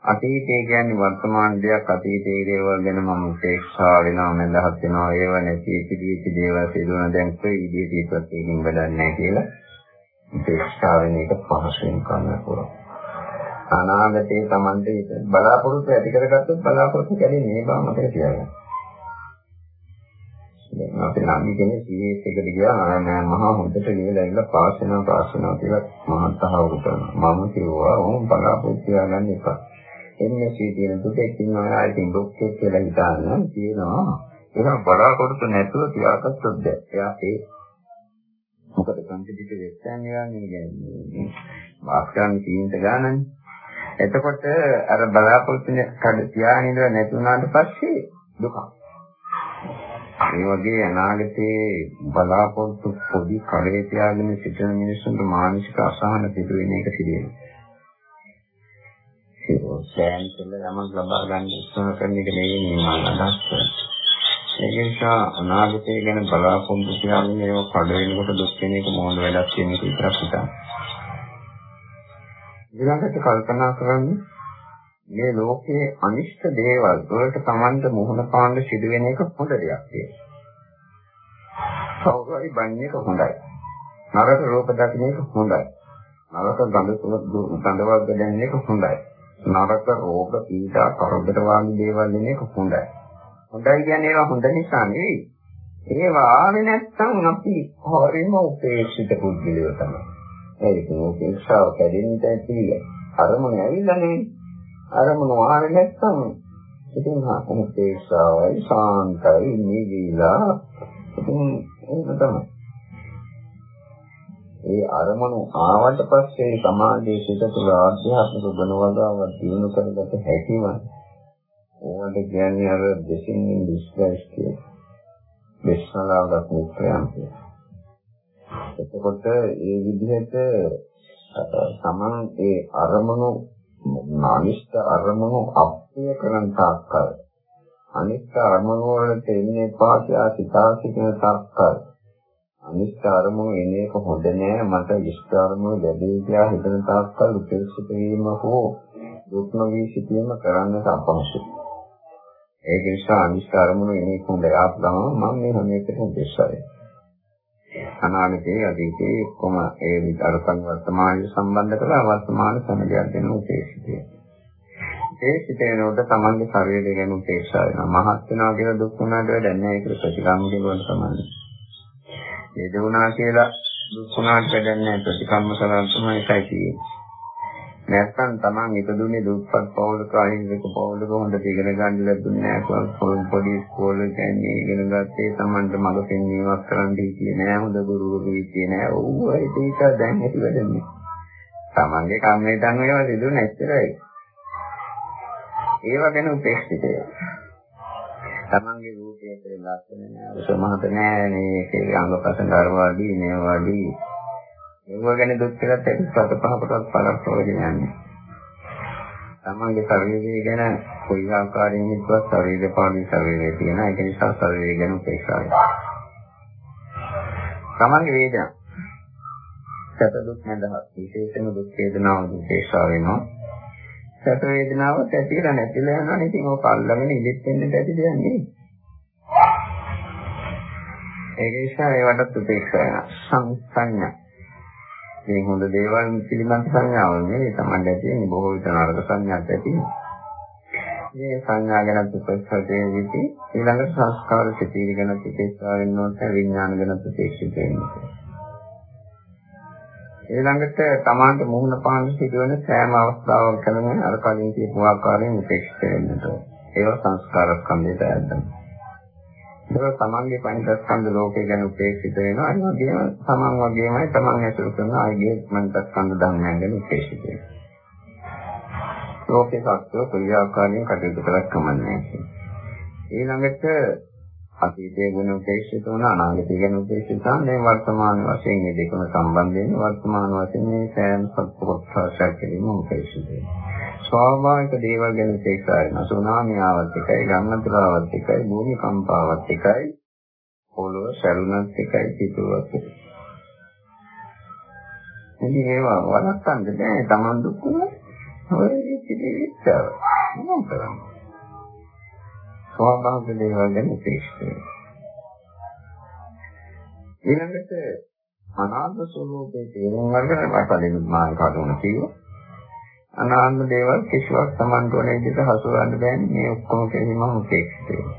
අතීතය කියන්නේ වර්තමාන දෙයක් අතීතයේ දේවල් ගැන මම උපේක්ෂා වෙනවා මඳහත් වෙනවා ඒව නැති පිළිවිච්ච දේවල් සිදුවන දැන් කොයි විදිහට ඒකත් එකකින් වැඩක් නැහැ කියලා උපේක්ෂා වෙන එක පහසුවෙන් කරන්න පුළුවන්. අනාගතයේ Tamante බලාපොරොත්තු ඇති කරගත්තොත් බලාපොරොත්තු කැඩෙන්නේ මේ බව මතක තියාගන්න. දැන් අපි නම් කියන්නේ සීඑස් එකට ගියා නෑ මහා හොඳට ලියලා ඉන්න පාස් වෙනවා පාස් වෙනවා කියලා මහත් අහවුරු කරනවා. මම කිව්වා ඕම් බලාපොරොත්තු තියාගන්න එපා. එන්නේ කියන දුකෙන් ඉන්නවා ඉතින් දුක්ඛ කියලා හිතාන කියනවා ඒක බලාපොරොත්තු නැතුව තියාගත්තොත් බැහැ. එයා ඒ මොකද කන්ටිටික වෙස්සන් යන්නේ කියන්නේ වාක්‍යන් කීන්ත ගානනේ. එතකොට අර බලාපොරොත්තු කඩ තියාගෙන ඉඳලා නැති වුණාට පස්සේ දුක. ඒ වගේ අනාගතයේ බලාපොරොත්තු පොඩි කරේ තියාගෙන සිටින මිනිස්සුන්ට මානසික අසහන සිදු වෙන එක සිදු වෙනවා. සෑන් කියලා යමක් ලබා ගන්න උත්සාහ කරන එක නෙවෙයි මම අදහස් කරන්නේ. ඒක නිසා අනාගතය ගැන බලාපොරොත්තු තියාගෙන ඒව කඩ වෙනකොට දුක් වෙන එක මොන වැඩක් කියන එක විතරක් හිතන්න. ඊළඟට කල්පනා කරන්නේ මේ ලෝකයේ අනිෂ්ට දේවල් වලට Tamanට මුහුණ පාන්න සිදු වෙන එක හොඳ දෙයක් කියලා. කවුරුයි බන්නේ හොඳයි. නරක රූප දකින්න එක හොඳයි. නරක ගඳ ගඳ වර්ග දැනෙන එක හොඳයි. නරක රෝග පීඩා කරදර වගේ දේවල් දෙන එක හොඳයි. හොඳයි කියන්නේ ඒවා හොඳ නිසා නෙවෙයි. ඒවා ආවේ නැත්නම් අපි හරිම උපේක්ෂිත පුද්ගලයෝ තමයි. ඒක උපේක්ෂාව කැඩෙන්න තියෙන්නේ. අරමුණ ඇවිල්ලා නෙවෙයි. අරමුණ ආවේ නැත්නම් ඉතින් හා උපේක්ෂාවයි සාන්තයි නිවිලා ඉතින් ඒක තමයි. ඒ අරමුණු ආවට පස්සේ සමාජයේ සිට තුළ ආධ්‍යාත්මික ගුණවදාවක් දිනු කරගත හැකිව ඕවට කියන්නේ අර දෙසින් ඩිස්ගයිස් කියන විශ්වාසාවක් මුත්‍රාම් එතකොට ඒ විදිහට සමන් ඒ අරමුණු මානිෂ්ඨ අරමුණු අප්‍රිය කරන තාක්කල්. අනිත්‍ය අරමුණු වලට එන්නේ පාසියා සිතාසිකන තාක්කල්. අනිත්‍ය අරමුණු එන එක හොඳ නෑ මට ඉෂ්ට අරමුණු ලැබෙයි කියලා හිතන තාක්කල් උපේක්ෂිත වීම හෝ දුක් නොවී සිටීම කරන්නට අපහසුයි ඒක නිසා අනිෂ්ඨ අරමුණු එන්නේ හොඳයි ආපු ගමන් මම මේ හැම එකටම දෙස්සයි. අනාගතයේ අතීතයේ කොම ඒ විතරකන් වර්තමානයේ සම්බන්ධ කරලා වර්තමාන සමගයක් දෙන උපේක්ෂිතය. ඒ සිතේනොට තමන්ගේ ශරීරය ගැන උපේක්ෂා වෙනවා. මහත් වෙනවා කියලා දුක් වුණාට වැඩක් නැහැ ඒක ප්‍රතිකම්ම කියනවා තමයි. ඒ දුණා කියලා දුක් වුණාට වැඩක් නැහැ ප්‍රතිකම්ම කරලා තමයි ඒකයි තියෙන්නේ. නැත්නම් Taman ඉපදුනේ දුප්පත් පවුලක අහිංසක පවුලක හොඳට ඉගෙන ගන්න ලැබුණේ නැහැ පොඩි ඉස්කෝලේ යන්නේ ඉගෙන ගත්තේ Tamanට මඟ පෙන්වීමක් කරන්න හිටියේ නෑ. හොඳ ගුරුවරු හිටියේ නෑ. ඕව ඒක දැන් ඇති වැඩන්නේ Tamanගේ කම්මේ තන් ඒවා සිදු නැච්චරයි ඒව ගැන උපේක්ෂිතය. Tamanගේ රූපයේ ලක්ෂණ නෑ සමහත නෑ මේ අංගපසංග අරවාදී නේවාදී ඒව ගැන දුක් කියලා තැති සත පහකටවත් පළක් ප්‍රයෝජන යන්නේ. තමන්ගේ ශරීරය ගැන කොයි ආකාරයෙන් හිතුවත් ශරීර පාඩු ශරීරයේ තියෙන ඒක නිසා ශරීරය ගැන උපේක්ෂාවයි. තමන්ගේ වේදනා සැප දුක් නැදහත් විශේෂම දුක් වේදනාව උපේක්ෂාව වෙනවා. සැප වේදනාව ඇතිලා නැතිලා යනවා. ඉතින් ඕක අල්ලගෙන ඉඳිත් වෙන්න ඇති දෙයක් නෙවෙයි. ඒක නිසා ඒවට උපේක්ෂා වෙනවා. සංඥා මේ හොඳ දේවල් පිළිබඳ සංඥාව නෙවෙයි තමයි ඇතිවෙන්නේ බොහෝ විට නරක සංඥාත් ඇති. මේ සංඥා ගැන උපස්ථතේ විදි ඊළඟට සංස්කාර සිතීරි ගැන උපේක්ෂා වෙන්න ඕනේ විඥාන ගැන උපේක්ෂිත වෙන්න ඕනේ. ඊළඟට තමාන්ට මුහුණ පාන්න සිදුවන සෑම අවස්ථාවකම අර කලින් කියපු ආකාරයෙන් උපේක්ෂිත වෙන්න ඕනේ. ඒවා සංස්කාර ස්කන්ධයට ඇද්දනවා. ඒක තමන්ගේ පංචස්කන්ධ ලෝකේ ගැන උපේක්ෂිත වෙනවා. ඒ වගේම තමන් වගේමයි තමන් ඇසුරු කරන අයගේ පංචස්කන්ධ ධර්මයන් ගැන උපේක්ෂිත වෙනවා. ලෝකේ සත්‍ය ක්‍රියාකාරයෙන් කටයුතු කරක් කමන්නේ. ඊළඟට අතීතයේ ගැන උපේක්ෂිත වුණ අනාගතය ගැන උපේක්ෂිත මේ වර්තමාන වශයෙන් මේ දෙකම සම්බන්ධ වෙන වර්තමාන වශයෙන් මේ සෑම සත්පුරුෂාශයක් කිරීම උපේක්ෂිත වෙනවා. ස්වාභාවික දේවල් ගැන උපේක්ෂා වෙනවා. සුනාමි ආවත් එකයි, ගංගාතුරාවත් එකයි, භූමි කම්පාවත් එකයි, පොළොව සැලුනත් එකයි, පිටුවත් එකයි. ඉතින් ඒවා වළක්වන්න බෑ. Taman දුක් වුණා. ඔය ඉතිරිච්චා. මොකද කරන්නේ? ස්වාභාවික දේවල් ගැන උපේක්ෂා වෙනවා. ඊළඟට අනාත්ම ස්වરૂපයේ තේරුම් ගන්න කලින් මාන කඩුණ කිව්වා. අනාත්ම දේවල් කිසිවක් Tamanට ඕන විදිහට හසුරවන්න බෑනේ මේ ඔක්කොම කෙරීම උපේක්ෂිත වෙනවා.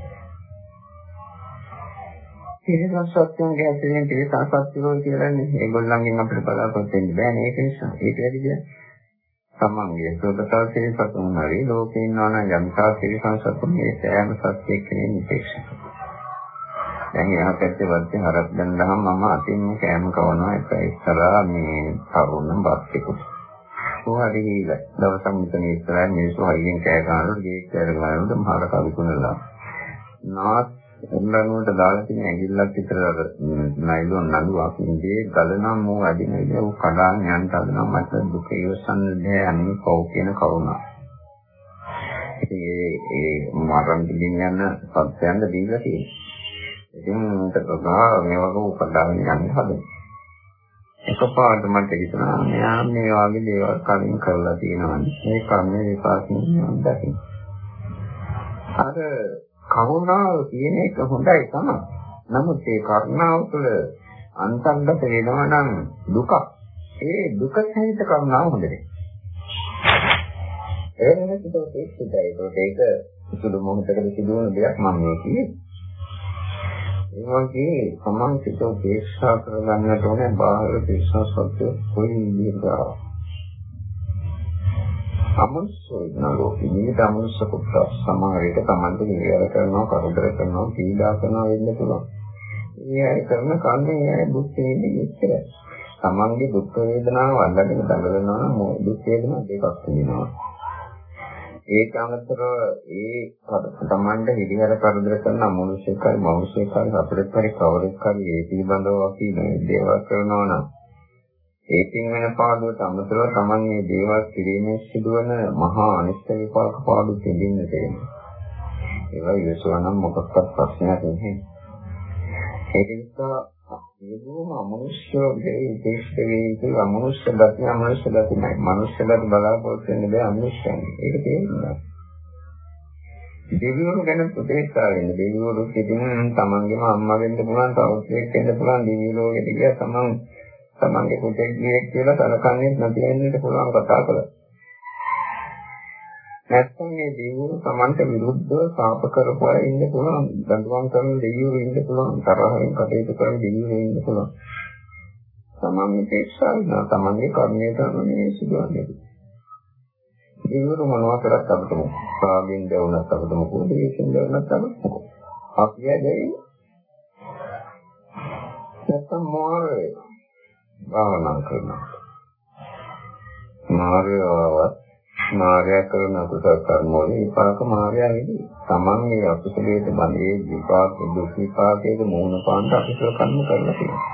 තිරසන් සත්‍යංගේ ඇතුලෙන් තිරසන් සත්‍යෝ කියලානේ ඒගොල්ලන්ගෙන් අපිට බලාපොරොත්තු වෙන්න බෑනේ ඒක නිසා ඒක වැඩි තමන්ගේ සෝතතාව සිරිසතුන් හරි ලෝකේ ඉන්නවා නම් යම්කා සිරිසන් සතුන් මේ සෑම සත්‍යයක් කෙනෙක් උපේක්ෂිත. දැන් එහා පැත්තේ වත්තේ හරක් දැන්නහම මම අතින් කෑම කවනවා ඒක ඉස්සරහා මේ තරුණ බස්සෙකුට. කොහරි ගිහිල්ලා දවසක් මෙතන ඉස්සරහින් මිනිස්සු හයියෙන් කෑ ගන්නකොට ගේට් කෑර ගන්නකොට මහර කවිකුණලා නාස් එන්නනුවට දාලා තියෙන ඇඟිල්ලක් විතර අර නයිලොන් නළුවක් ඉඳේ ගලනම් මෝ වැඩින ඉතින් කඩාගෙන යන්න හදනවා මට දුක ඉවසන්න බෑ අනේ කව් කියන කරුණා ඒ ඒ මරණ දිගින් යන සත්‍යයන්ද දීලා තියෙනවා. ඉතින් උන්ට මේවක උපදාගෙන යන්න හදනවා. එකපාරට මට හිතුණා මෙයා මේ වගේ දේවල් කලින් කරලා තියෙනවානේ. මේ කර්ම විපාකයෙන් මම දකින්න. අර කරුණාව කියන එක හොඳයි තමයි. නමුත් ඒ කරුණාව තුළ අන්තර්ගත වෙනවා නම් දුක. ඒ දුක සහිත කරුණාව හොඳ නැහැ. ඒ වෙනකොට ඒක ඒක ඒක සුදු මොහොතකට සිදුවන දෙයක් මම මේ කියේ. ඒ වගේ සමන් සිත උපේක්ෂා කරගන්නට ඕනේ බාහිර පිස්සස් සත්‍ය කොයි විදිහට අමනුෂ්‍ය නලෝකෙ නිමිත අමනුෂ්‍ය කොට සමහර විට Tamante නිරය කරනවා කරදර කරනවා පීඩා කරනවා වෙන්න පුළුවන්. ඒ අය කරන කන්නේ ඒ දුක් වේදනේ ඉච්චරයි. Tamange දුක් වේදනාව අල්ලගෙන දඟලනවා නම් දුක් වේදනා දෙකක් තියෙනවා. ඒක අමතරව ඒ තමන්ට හිරිහැර කරදර කරන අමනුෂ්‍යකයි මනුෂ්‍යකයි අපිට පරි කවරෙක් හරි ඒ පිළිබඳව අපි දේවල් කරනවා නම් ඒකින් වෙන පාඩුවට අමතරව තමන් මේ දේවල් කිරීමේ සිදුවන මහා අනිත්‍ය විපාක පාඩු දෙදින්න තියෙනවා. ඒවා ඉවසවනම් මොකක්වත් ප්‍රශ්නයක් නැහැ. ඒක නිසා සියලුම අමනුෂ්‍ය වේ දේශ වේ කියලා අමනුෂ්‍ය ගති අමනුෂ්‍ය ගති නයි. මනුෂ්‍ය ගති බලාපොරොත්තු වෙන්න බෑ අමනුෂ්‍යයන්. ඒක තේරෙනවා. දෙවිවරු ගැන ප්‍රදේශා වෙන්නේ. දෙවිවරු කිදින තමන්ගේම අම්මා වෙන්න පුළුවන්, තවුසෙක් වෙන්න පුළුවන්. දෙවිවරු කියන තමන් තමන්ගේ පුතෙක් කියලා සලකන්නේ නැති වෙන්නත් පුළුවන් කතා කළා. නැත්නම් මේ දෙවිවරු Tamanට විරුද්ධව සාප කරපු අය ඉන්න පුළුවන්. දඬුවම් කරන දෙවිවරු ඉන්න පුළුවන්. තරහින් කටයුතු කරන දෙවිවරු ඉන්න පුළුවන්. Taman මේකේක්ෂා වෙනවා. Tamanගේ කර්මය තමයි සිදුවන්නේ. දෙවිවරු මොනවා කරත් අපිට සාගෙන් දවුනත් අපිට මොකද දේශෙන් දවුනත් අපිට මොකද. අපි ඇදෙයි. නැත්නම් මොහොරේ භාවනා කරනවා. මාර්යවත් මාර්යා කරන අකුසල කර්ම වල විපාක මාර්යා නෙදී. Taman මේ අකුසලයේ බඳේ විපාක දුක් විපාකයේ මූණ පාන්න අකුසල කර්ම කරලා තියෙනවා.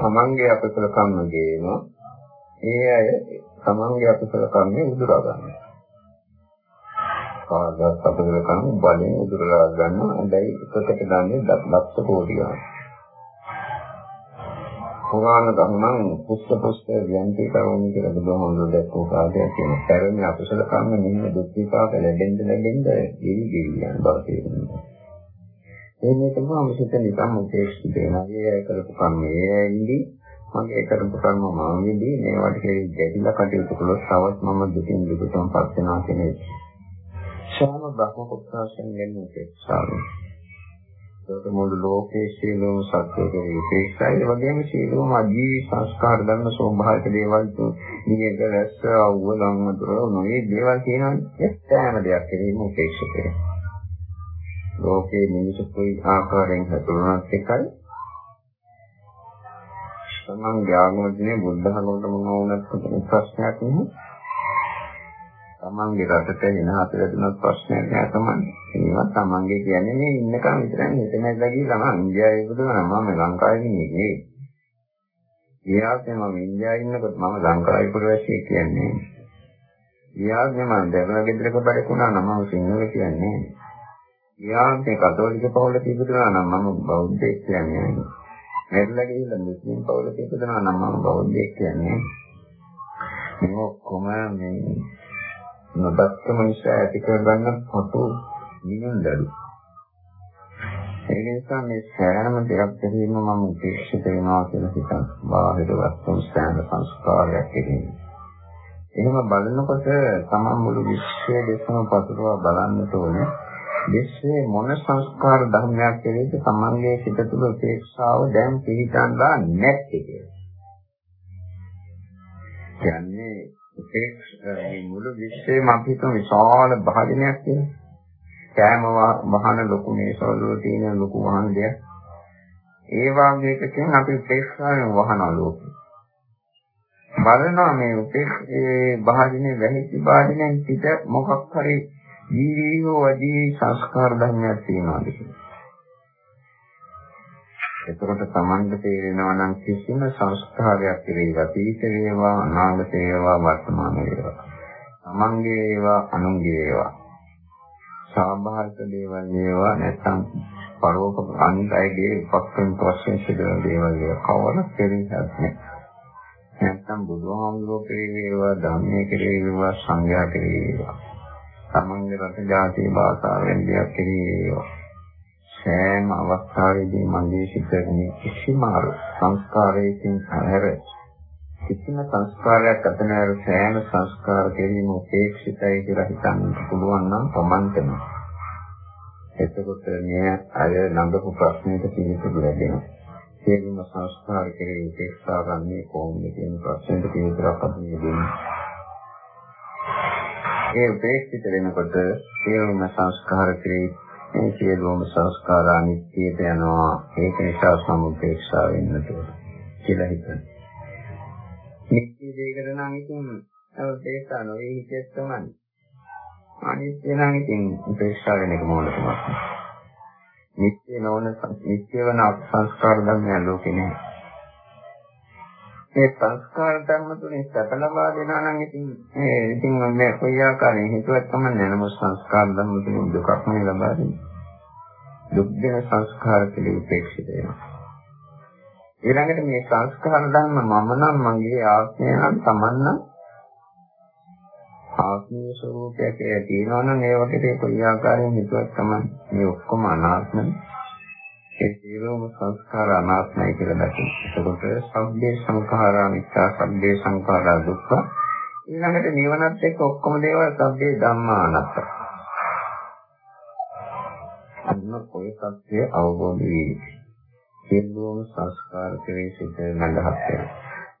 Tamanගේ අකුසල කර්ම ගේන ඒ අය Tamanගේ අකුසල කර්මය උදුරා ගන්නවා. කාගත් අකුසල කර්ම බලෙන් උදුරලා ගන්නවා. ඇයි එකකට ගන්නේ ලක්ෂ කෝටි ගණන්. පුරාණ ධර්මයන් පුස්ත පුස්ත ව්‍යන්ති කරෝනි කියලා බුදුහාමුදුරුවෝ දැක්වූ කාර්යයක් කියන පෙරණ අකුසල කර්ම මෙන්න දුක් විපාක ලැබෙන්න ලැබෙන්න දිවි දිවි යන බව තේරෙනවා. එන්නේ තමයි අපිට නිකම් උපේක්ෂිත වෙනවා. ඒ කරපු කර්මයේ ඉඳි මගේ කරපු කර්ම මම විදී මේවට කෙරෙහි ගැටිලා කටයුතු කළොත් තවත් මම දුකින් දුකටම පත් වෙනවා කියන එක. ශාම බ්‍රහ්ම පුත්‍රයන් ගැන උපේක්ෂාවයි. ඒක මුළු ලෝකයේ සියලුම සත්‍යයේ විශේෂයි. ඒ වගේම සියලුම අජීවී සංස්කාර ධර්ම ස්වභාවික දේවල් නියක රැස්ස අවුලම් වතුර නොයේ දේවල් කියනවානේ සෑම දෙයක් කෙරෙහිම උපේක්ෂිතයි. ලෝකයේ මිනිස්සු කොයි ආකාරයෙන් හසුරුවනත් එකයි. සමන් ඥානෝදනේ බුද්ධ ධර්මයට මොන වුණත් ප්‍රශ්නයක් නෙමෙයි. තමන්ගේ රටට වෙන හතරදුනක් ප්‍රශ්නයක් නෑ තමයි. ඒවා තමන්ගේ කියන්නේ මේ ඉන්නකම් විතරයි හිතෙන්නේ නැද්ද කියලා මම ඉන්දියාවේ ඉපදුණා මම ලංකාවේ ඉන්නේ නෙවෙයි. ඊයාසේ මම ඉන්දියාවේ ඉන්නකොට මම ලංකාවේ පුරවැසියෙක් කියන්නේ. ඊයාසේ මම දරණ ගෙදරක බඩකුණා නම් මම සිංහල කියන්නේ. ඊයාසේ කතෝලික පවුලක ඉපදුණා නම් මම බෞද්ධයෙක් කියන්නේ. මෙරළ ගිහිල්ලා මුස්ලිම් පවුලක ඉපදුණා නම් මම බෞද්ධයෙක් කියන්නේ. මේ ඔක්කොම මේ නොදක්කම නිසා ඇති කරගන්න පොතු නිවන්දලු. ඒ නිසා මේ සෑම දෙයක් දෙහිම මම උපේක්ෂිත වෙනවා කියලා හිතන බාහිර වස්තු සෑම සංස්කාරයක් කියන්නේ. එහෙම බලනකොට තමන් මුළු විශ්වයේ දෙසම පතුරවා බලන්නට ඕනේ. විශ්වයේ මොන සංස්කාර ධර්මයක් කෙරෙහිද තමන්ගේ සිත තුළ උපේක්ෂාව දැන් පිළිගන්නා නැත්තේ කියලා. කියන්නේ ඒ මුළු විශ්වයේම අපි හිතමු විශාල භාජනයක් තියෙනවා. කෑම වහන ලොකු මේසවල තියෙන ලොකු වහන දෙයක්. ඒ වගේ එකකින් අපි උපේක්ෂාවෙන් වහනවා ලෝකෙ. බලනවා මේ උපේක්ෂේ භාජනේ වැහිච්ච භාජනෙන් පිට මොකක් හරි ජීවීව වදී සංස්කාර ධර්මයක් තියෙනවාද කියලා. එතකොට Tamanda තේරෙනවා නම් කිසිම සංස්කාරයක් කෙරෙහි අතීත වේවා අනාගත වේවා වර්තමාන වේවා තමන්ගේ ඒවා අනුන්ගේ ඒවා සාභාවික දේවල් ඒවා නැත්නම් පරෝප අනිත් අයගේ උපක්‍රම වශයෙන් සිදුවන දේවල් ඒවා කවර කෙරෙහිත් නැහැ. නැත්නම් බුදුහාමුදුරුවෝ කෙරෙහි වේවා ධර්මයේ කෙරෙහි වේවා සංඝයා කෙරෙහි වේවා. තමන්ගේ රට ජාතිය භාෂාවෙන් දෙයක් කෙරෙහි වේවා. සෑම අවස්ථාවේදී මගේ සිතේ කිසිම සංස්කාරයකින් හැර කිසිම සංස්කාරයක් අත නැර සෑම සංස්කාර කෙරෙහිම උපේක්ෂිතයි කියලා හිතන්න පුළුවන් නම් තමන්ටම එතකොට මේ අය නඟපු ප්‍රශ්නෙට පිළිතුරු ලැබෙනවා. සියලුම සංස්කාර කෙරෙහි උපේක්ෂා ගන්නේ කොහොමද කියන ප්‍රශ්නෙට පිළිතුරක් අපි දෙන්නේ. ඒ උපේක්ෂිත වෙනකොට සියලුම සංස්කාර කෙරෙහි මේ සියලුම සංස්කාර අනිත්‍යයට යනවා. ඒක නිසා සමුපේක්ෂා වෙන්නට කියලා හිතනවා. නිත්‍ය දෙයකට නම් ඉතින් උපේක්ෂා නොවේ හිතේ තමයි. අනිත්‍ය නම් ඉතින් උපේක්ෂා වෙන එක මොනවද නිත්‍ය නොවන නිත්‍ය වෙන සංස්කාර ධර්මයන් ලෝකේ නැහැ. මේ සංස්කාර ධර්ම තුනේ සැප ලබා දෙනවා නම් ඉතින් මේ ඉතින් මේ කොයි ආකාරයෙන් හිතුවත් තමයි නේද සංස්කාර ධර්ම තුනේ දුකක් නෙවෙයි ලබා දෙන්නේ. දුක් දෙන සංස්කාර පිළි උපේක්ෂිත වෙනවා. ඊළඟට මේ සංස්කාර ධර්ම මම නම් මගේ ආත්මය නම් තමන් නම් ආත්මීය ස්වરૂපයක් තියෙනවා නම් ඒ වගේ කොයි ආකාරයෙන් හිතුවත් තමයි මේ ඔක්කොම අනාත්මයි. ඒ සියලුම සංස්කාර අනාත්මයි කියලා දැක්කේ. එතකොට සබ්බේ සංඛාරා මිච්ඡා සබ්බේ සංඛාරා දුක්ඛ ඊළඟට නිවනත් එක්ක ඔක්කොම දේවල් සබ්බේ ධම්මා අනාත්ත. අන්න කොයි සත්‍ය අවබෝධ වී සියලුම සංස්කාර කෙරෙහි සිට නැගහත් වෙනවා.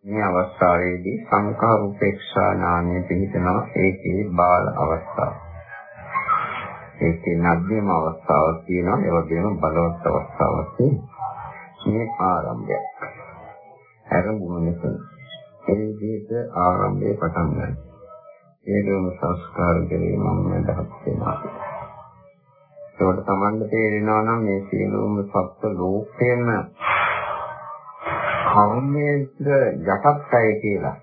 මේ අවස්ථාවේදී සංඛාර උපේක්ෂා ඥානය පිහිටනවා ඒකේ බාල අවස්ථාව. ඒකේ නද්‍යම අවස්ථාවක් තියෙනවා ඒ වගේම බලවත් අවස්ථාවක් තියෙනවා. මේ ආරම්භය. ආරම්භුම නිසා ඒ විදිහට ආරම්භය පටන් ගන්නවා. ඒකම සංස්කාර දෙලේ මම දහස් වෙනවා. ඒකට තමන්ට තේරෙනවා නම් මේ සියලුම සත්ත්ව ලෝකයේම කර්මයට යටත්යි කියලා.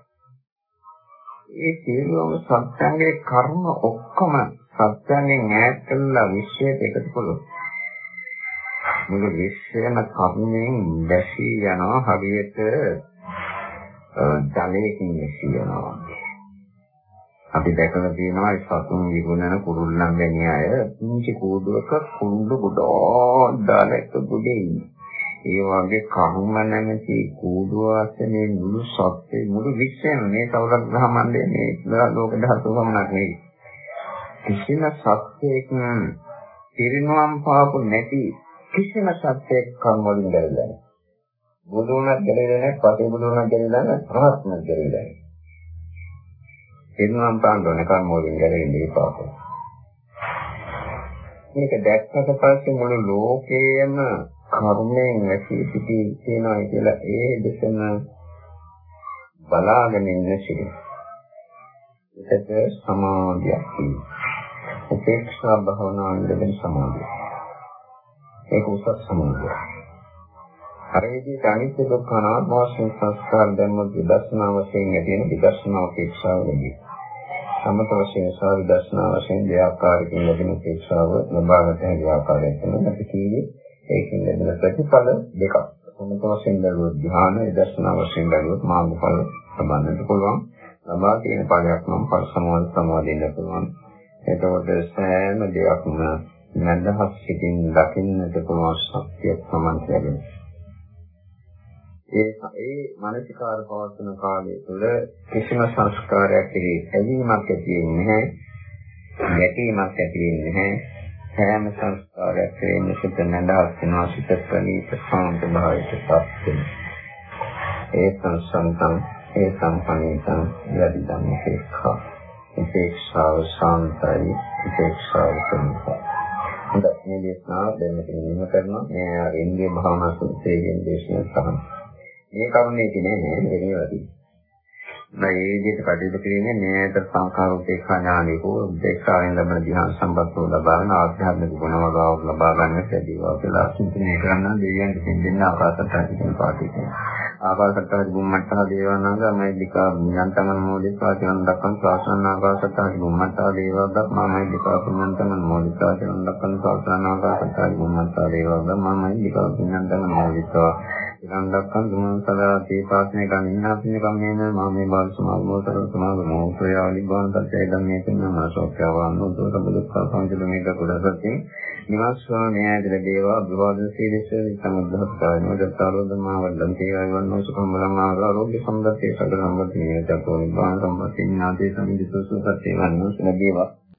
ඒ සියලුම සත්‍යංගේ කර්ම ඔක්කොම සත්‍යයෙන් ඈත් කළා විශ්වයට එකතු කළොත් මුළු විශ්වයම කර්මයෙන් දැසී යනවා හරියට ජලයකින් දැසී යනවා. අපි දැකලා තියෙනවා ඒ සතුන් විගුණන කුරුල්ලන් වැනි අය පුංචි කූඩුවක කුරුල්ල ගොඩක් දාලා එක ගොඩේ ඉන්නේ. ඒ වගේ කර්ම නැමැති කූඩුව ආසනේ මුළු සත්‍ය මුළු විශ්වයම මේ සෞරග්‍රහ මණ්ඩලයේ මේ ලෝක ධාතු ගමනක් නෙවෙයි. කිසිම සත්‍යයක පිරිනුවම් පාපු නැති කිසිම සත්‍යයක් කර්ම වලින් ගැලවිලා නැහැ. බුදුණක් ගැලවිලා නැහැ, පසේ බුදුණක් ගැලවිලා නැහැ, රහත්මත් ගැලවිලා නැහැ. පිරිනුවම් පාන්න කර්ම වලින් ගැලවෙන්නේ පාප. මේක දැක්කට පස්සේ මුළු ලෝකයේම කර්මයෙන් වැසී සිටී කියනවා කියලා ඒ දෙකම බලාගෙන ඉන්න සිටි. ඒකට සමාධියක් තියෙනවා. උපේක්ෂා භාවනාවෙන් ලැබෙන සමාධිය. ඒක උසස් සමාධිය. අර විදිහට අනිත්‍ය දුක්ඛ අනාත්ම වශයෙන් සංස්කාර ධර්ම විදර්ශනා වශයෙන් ඇදෙන විදර්ශනා උපේක්ෂාව ලැබේ. සමත වශයෙන් සහ විදර්ශනා වශයෙන් දෙආකාරකින් ලැබෙන උපේක්ෂාව ලබාගත හැකි ආකාරයක් තමයි අපි කියන්නේ ඒකෙන් ලැබෙන ප්‍රතිඵල දෙකක්. සමත වශයෙන් බැලුවොත් ධ්‍යාන, දර්ශන වශයෙන් බැලුවොත් මාර්ගඵල ලබන්නට පුළුවන්. ලබා තියෙන ඵලයක් නම් පරිසමාන සමාදින්න පුළුවන්. එතකොට සෑම දෙයක්ම නැදහස් සිටින් දකින්නට පුළුවන් ශක්තිය සමන්ත ලැබෙනවා. ඒ ඒ මානසිකාර පවත්වන කාලය තුළ කිසිම සංස්කාරයක් පිළි ඇලීමක් ඇති වෙන්නේ නැහැ. ගැටීමක් ඇති වෙන්නේ නැහැ. සෑම සංස්කාරයක් වෙන සිත නැදහස් වෙනවා සිත ප්‍රණීත සාන්ත භාවයට පත් වෙනවා ඒ සංසන්තං ඒ සම්පන්නීතං යදි ධම්මේඛා උපේක්ෂාව ශාන්තයි උපේක්ෂාව ප්‍රණීතයි හොඳයි. මේ දේශනාව දැන් මෙතන නිම කරනවා. මේ ඉන්දිය භාවනා සූත්‍රයෙන් දේශනා කරනවා. මේ කරුණේ කියන්නේ නෑ වෙනවදී මේ විදිහට කටයුතු කිරීමේ නේත සංඛාර උපේක්ෂා ඥානික උපේක්ෂාවෙන් ලැබෙන ධ්‍යාන සම්පත්තිය ලබාගෙන ආධ්‍යාත්මික ගුණවගාවක් ලබා ගන්න ලැබීවා කියලා සිතන්නේ කරන්න දෙවියන් දෙන්න දෙන්න අවකාශයක් තියෙන පාටික. ආකාශත්තා බුම්මත්තා දේවානංගා මෛද්దికා පුඤ්ඤන්තමන මොදිතා චරණ දක්කන් ශාසන ආකාශත්තා බුම්මත්තා දේවාදක්මා මෛද්దికා පුඤ්ඤන්තමන මොදිතා චරණ දක්කන් ශාසන ආකාශත්තා බුම්මත්තා දේවාදක්මා මෛද්దికා පුඤ්ඤන්තමන මොදිතා ඉරන් දක්කන් දුමන් සදා තීපාසනේ කන්නාපින කම්මේන මාමේ බාල සමාගමෝතර සමාගමෝ ප්‍රයාලි බාන තත්ය ධම්මේ තින්න මාසෝක්ඛ්‍යවාන් උදෝ සබුදුක්ඛ සංජල මේක කුඩසති නිවාස ස්වාමීයදල දේවා විවාද සීලස සම්බුද්ධස්තාය නෝදතරෝදමා වද්දන් තේයවන් නොසුකම් බලං ආරෝග්‍ය සම්පත්තේ සකල සම්පත්තිය චතෝ නිබ්බාන සම්පත්තිය ඥාතේ සම්දිසෝසු සත්‍ය වන්නෝ සනදේවා